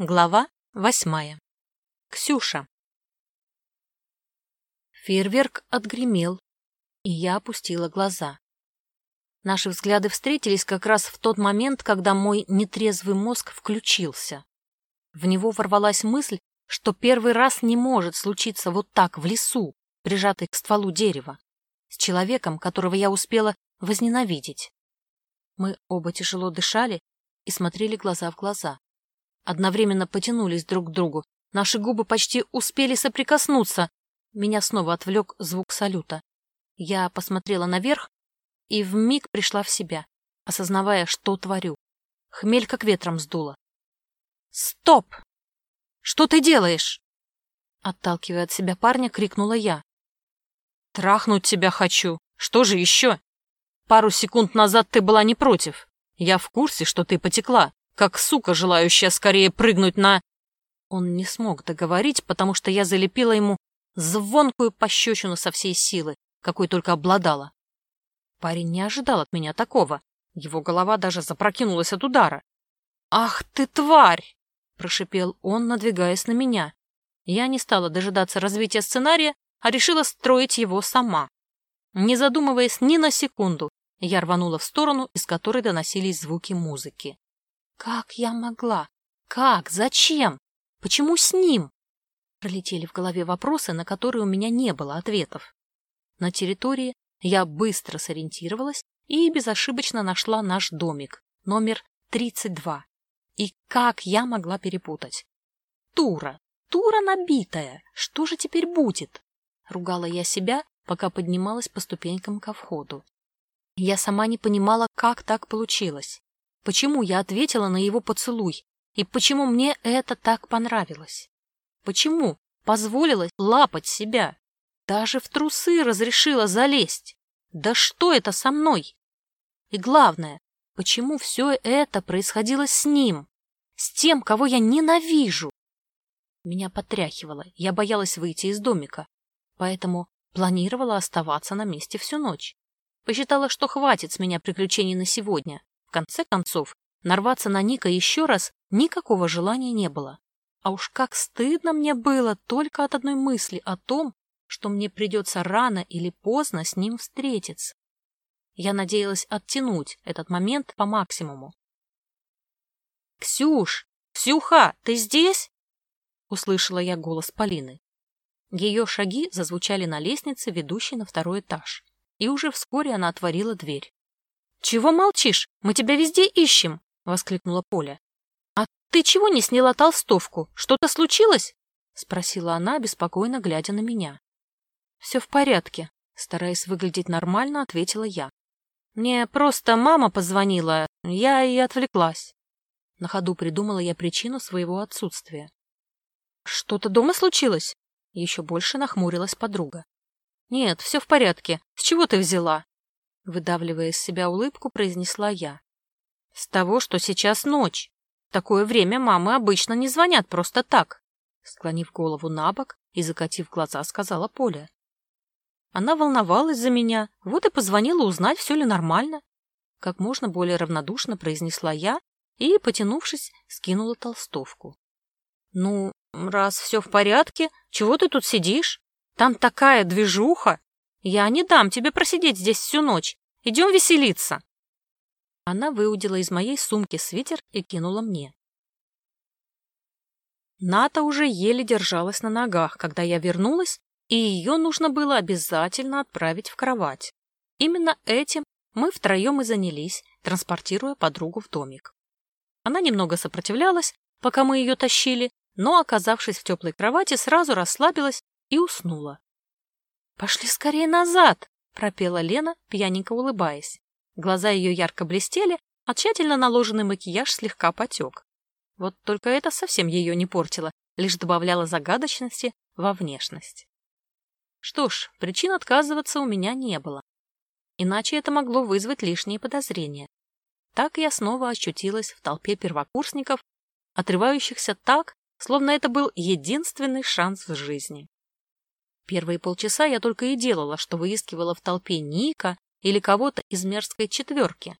Глава восьмая. Ксюша. Фейерверк отгремел, и я опустила глаза. Наши взгляды встретились как раз в тот момент, когда мой нетрезвый мозг включился. В него ворвалась мысль, что первый раз не может случиться вот так в лесу, прижатый к стволу дерева, с человеком, которого я успела возненавидеть. Мы оба тяжело дышали и смотрели глаза в глаза одновременно потянулись друг к другу. Наши губы почти успели соприкоснуться. Меня снова отвлек звук салюта. Я посмотрела наверх и вмиг пришла в себя, осознавая, что творю. Хмель как ветром сдуло. «Стоп! Что ты делаешь?» Отталкивая от себя парня, крикнула я. «Трахнуть тебя хочу. Что же еще? Пару секунд назад ты была не против. Я в курсе, что ты потекла как сука, желающая скорее прыгнуть на... Он не смог договорить, потому что я залепила ему звонкую пощечину со всей силы, какой только обладала. Парень не ожидал от меня такого. Его голова даже запрокинулась от удара. «Ах ты, тварь!» — прошипел он, надвигаясь на меня. Я не стала дожидаться развития сценария, а решила строить его сама. Не задумываясь ни на секунду, я рванула в сторону, из которой доносились звуки музыки. Как я могла? Как? Зачем? Почему с ним? Пролетели в голове вопросы, на которые у меня не было ответов. На территории я быстро сориентировалась и безошибочно нашла наш домик, номер 32. И как я могла перепутать? Тура, тура набитая, что же теперь будет? Ругала я себя, пока поднималась по ступенькам ко входу. Я сама не понимала, как так получилось. Почему я ответила на его поцелуй? И почему мне это так понравилось? Почему позволила лапать себя? Даже в трусы разрешила залезть. Да что это со мной? И главное, почему все это происходило с ним? С тем, кого я ненавижу? Меня потряхивало, я боялась выйти из домика, поэтому планировала оставаться на месте всю ночь. Посчитала, что хватит с меня приключений на сегодня. В конце концов, нарваться на Ника еще раз никакого желания не было. А уж как стыдно мне было только от одной мысли о том, что мне придется рано или поздно с ним встретиться. Я надеялась оттянуть этот момент по максимуму. «Ксюш! Ксюха, ты здесь?» — услышала я голос Полины. Ее шаги зазвучали на лестнице, ведущей на второй этаж, и уже вскоре она отворила дверь. «Чего молчишь? Мы тебя везде ищем!» — воскликнула Поля. «А ты чего не сняла толстовку? Что-то случилось?» — спросила она, беспокойно глядя на меня. «Все в порядке», — стараясь выглядеть нормально, ответила я. «Мне просто мама позвонила, я и отвлеклась». На ходу придумала я причину своего отсутствия. «Что-то дома случилось?» Еще больше нахмурилась подруга. «Нет, все в порядке. С чего ты взяла?» Выдавливая из себя улыбку, произнесла я. С того, что сейчас ночь. В такое время мамы обычно не звонят просто так. Склонив голову на бок и закатив глаза, сказала Поля. Она волновалась за меня, вот и позвонила узнать, все ли нормально. Как можно более равнодушно произнесла я и, потянувшись, скинула толстовку. «Ну, раз все в порядке, чего ты тут сидишь? Там такая движуха! Я не дам тебе просидеть здесь всю ночь. Идем веселиться. Она выудила из моей сумки свитер и кинула мне. Ната уже еле держалась на ногах, когда я вернулась, и ее нужно было обязательно отправить в кровать. Именно этим мы втроем и занялись, транспортируя подругу в домик. Она немного сопротивлялась, пока мы ее тащили, но, оказавшись в теплой кровати, сразу расслабилась и уснула. «Пошли скорее назад!» — пропела Лена, пьяненько улыбаясь. Глаза ее ярко блестели, а тщательно наложенный макияж слегка потек. Вот только это совсем ее не портило, лишь добавляло загадочности во внешность. Что ж, причин отказываться у меня не было. Иначе это могло вызвать лишние подозрения. Так я снова ощутилась в толпе первокурсников, отрывающихся так, словно это был единственный шанс в жизни. Первые полчаса я только и делала, что выискивала в толпе Ника или кого-то из мерзкой четверки.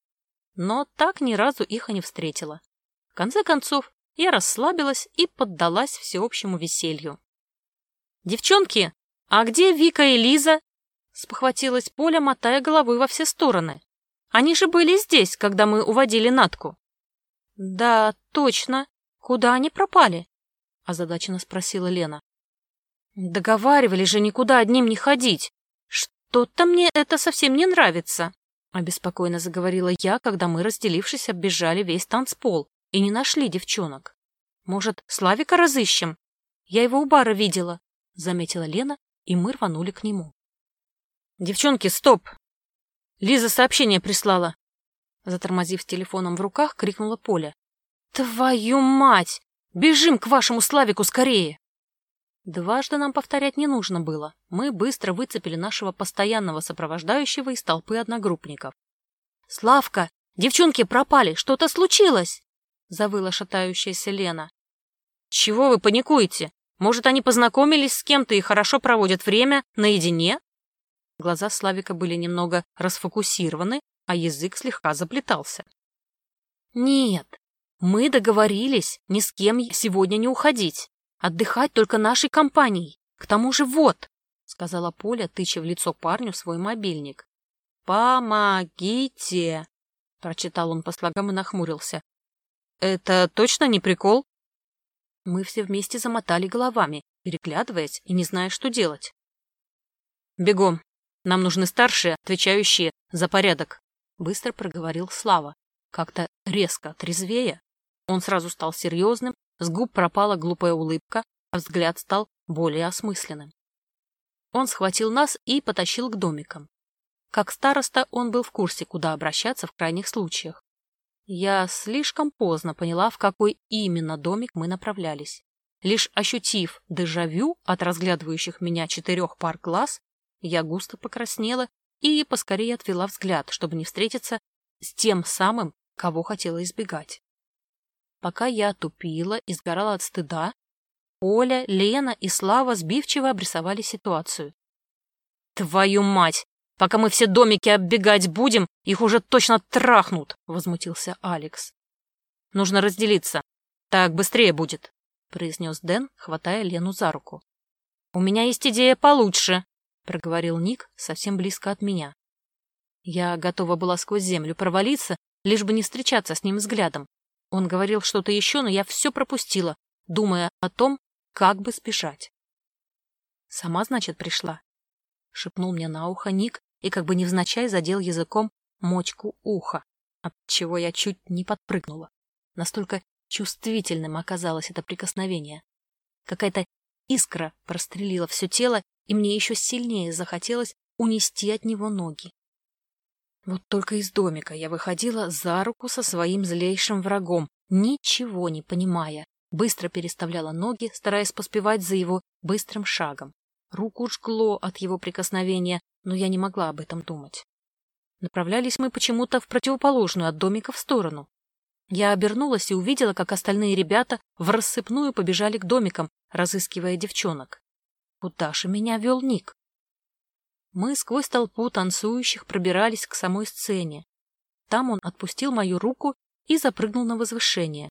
Но так ни разу их и не встретила. В конце концов, я расслабилась и поддалась всеобщему веселью. «Девчонки, а где Вика и Лиза?» — спохватилась Поля, мотая головой во все стороны. «Они же были здесь, когда мы уводили Натку». «Да, точно. Куда они пропали?» — озадаченно спросила Лена. «Договаривали же никуда одним не ходить. Что-то мне это совсем не нравится», — обеспокоенно заговорила я, когда мы, разделившись, оббежали весь танцпол и не нашли девчонок. «Может, Славика разыщем? Я его у бара видела», — заметила Лена, и мы рванули к нему. «Девчонки, стоп! Лиза сообщение прислала!» Затормозив с телефоном в руках, крикнула Поля. «Твою мать! Бежим к вашему Славику скорее!» Дважды нам повторять не нужно было. Мы быстро выцепили нашего постоянного сопровождающего из толпы одногруппников. «Славка! Девчонки пропали! Что-то случилось!» — завыла шатающаяся Лена. «Чего вы паникуете? Может, они познакомились с кем-то и хорошо проводят время наедине?» Глаза Славика были немного расфокусированы, а язык слегка заплетался. «Нет, мы договорились ни с кем сегодня не уходить. Отдыхать только нашей компанией. К тому же вот, — сказала Поля, тыча в лицо парню свой мобильник. «Помогите!» — прочитал он по слогам и нахмурился. «Это точно не прикол?» Мы все вместе замотали головами, переглядываясь и не зная, что делать. «Бегом. Нам нужны старшие, отвечающие за порядок», — быстро проговорил Слава. Как-то резко трезвее. Он сразу стал серьезным с губ пропала глупая улыбка, а взгляд стал более осмысленным. Он схватил нас и потащил к домикам. Как староста он был в курсе, куда обращаться в крайних случаях. Я слишком поздно поняла, в какой именно домик мы направлялись. Лишь ощутив дежавю от разглядывающих меня четырех пар глаз, я густо покраснела и поскорее отвела взгляд, чтобы не встретиться с тем самым, кого хотела избегать. Пока я тупила и сгорала от стыда, Оля, Лена и Слава сбивчиво обрисовали ситуацию. «Твою мать! Пока мы все домики оббегать будем, их уже точно трахнут!» — возмутился Алекс. «Нужно разделиться. Так быстрее будет», — произнес Дэн, хватая Лену за руку. «У меня есть идея получше», — проговорил Ник совсем близко от меня. Я готова была сквозь землю провалиться, лишь бы не встречаться с ним взглядом. Он говорил что-то еще, но я все пропустила, думая о том, как бы сбежать. «Сама, значит, пришла?» — шепнул мне на ухо Ник и как бы невзначай задел языком мочку уха, от чего я чуть не подпрыгнула. Настолько чувствительным оказалось это прикосновение. Какая-то искра прострелила все тело, и мне еще сильнее захотелось унести от него ноги. Вот только из домика я выходила за руку со своим злейшим врагом, ничего не понимая. Быстро переставляла ноги, стараясь поспевать за его быстрым шагом. Руку жгло от его прикосновения, но я не могла об этом думать. Направлялись мы почему-то в противоположную от домика в сторону. Я обернулась и увидела, как остальные ребята в рассыпную побежали к домикам, разыскивая девчонок. Куда же меня вел Ник? Мы сквозь толпу танцующих пробирались к самой сцене. Там он отпустил мою руку и запрыгнул на возвышение.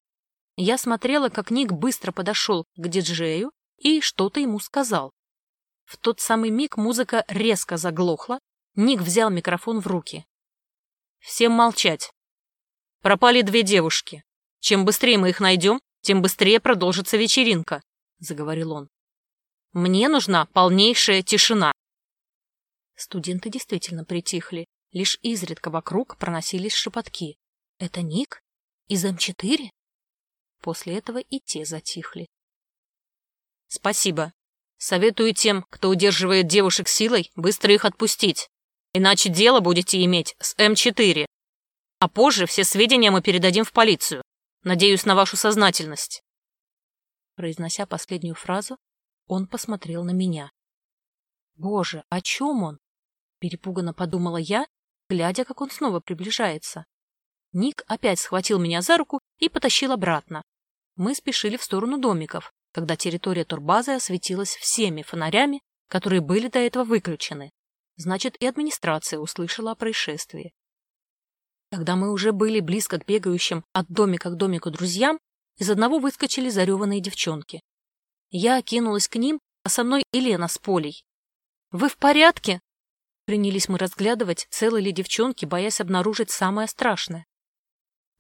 Я смотрела, как Ник быстро подошел к диджею и что-то ему сказал. В тот самый миг музыка резко заглохла, Ник взял микрофон в руки. «Всем молчать. Пропали две девушки. Чем быстрее мы их найдем, тем быстрее продолжится вечеринка», — заговорил он. «Мне нужна полнейшая тишина. Студенты действительно притихли. Лишь изредка вокруг проносились шепотки. «Это Ник? Из М4?» После этого и те затихли. «Спасибо. Советую тем, кто удерживает девушек силой, быстро их отпустить. Иначе дело будете иметь с М4. А позже все сведения мы передадим в полицию. Надеюсь на вашу сознательность». Произнося последнюю фразу, он посмотрел на меня. «Боже, о чем он? Перепуганно подумала я, глядя, как он снова приближается. Ник опять схватил меня за руку и потащил обратно. Мы спешили в сторону домиков, когда территория турбазы осветилась всеми фонарями, которые были до этого выключены. Значит, и администрация услышала о происшествии. Когда мы уже были близко к бегающим от домика к домику друзьям, из одного выскочили зареванные девчонки. Я кинулась к ним, а со мной Елена с Полей. «Вы в порядке?» Принялись мы разглядывать, целы ли девчонки, боясь обнаружить самое страшное.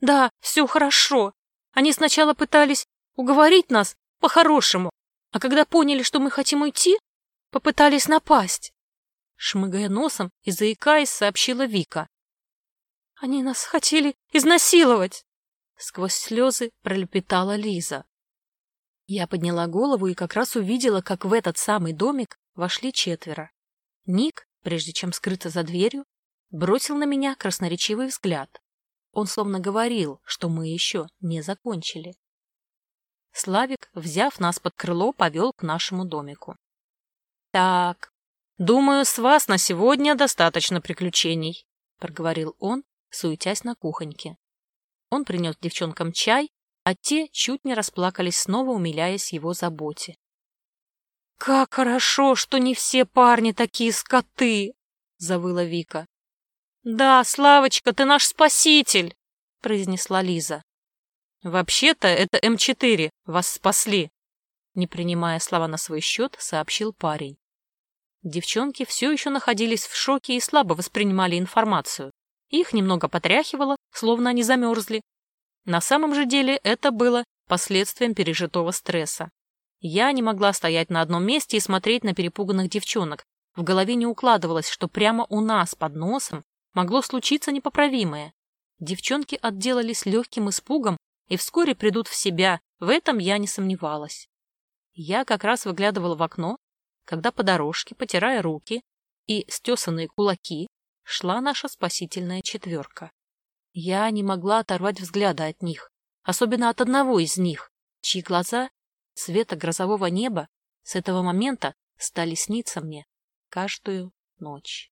«Да, все хорошо. Они сначала пытались уговорить нас по-хорошему, а когда поняли, что мы хотим уйти, попытались напасть. Шмыгая носом и заикаясь, сообщила Вика. Они нас хотели изнасиловать. Сквозь слезы пролепетала Лиза. Я подняла голову и как раз увидела, как в этот самый домик вошли четверо. Ник, прежде чем скрыться за дверью, бросил на меня красноречивый взгляд. Он словно говорил, что мы еще не закончили. Славик, взяв нас под крыло, повел к нашему домику. «Так, думаю, с вас на сегодня достаточно приключений», — проговорил он, суетясь на кухоньке. Он принес девчонкам чай, а те чуть не расплакались, снова умиляясь его заботе. «Как хорошо, что не все парни такие скоты!» — завыла Вика. «Да, Славочка, ты наш спаситель!» — произнесла Лиза. «Вообще-то это М4, вас спасли!» Не принимая слова на свой счет, сообщил парень. Девчонки все еще находились в шоке и слабо воспринимали информацию. Их немного потряхивало, словно они замерзли. На самом же деле это было последствием пережитого стресса. Я не могла стоять на одном месте и смотреть на перепуганных девчонок. В голове не укладывалось, что прямо у нас под носом могло случиться непоправимое. Девчонки отделались легким испугом и вскоре придут в себя, в этом я не сомневалась. Я как раз выглядывала в окно, когда по дорожке, потирая руки и стесанные кулаки, шла наша спасительная четверка. Я не могла оторвать взгляда от них, особенно от одного из них, чьи глаза цвета грозового неба с этого момента стали сниться мне каждую ночь.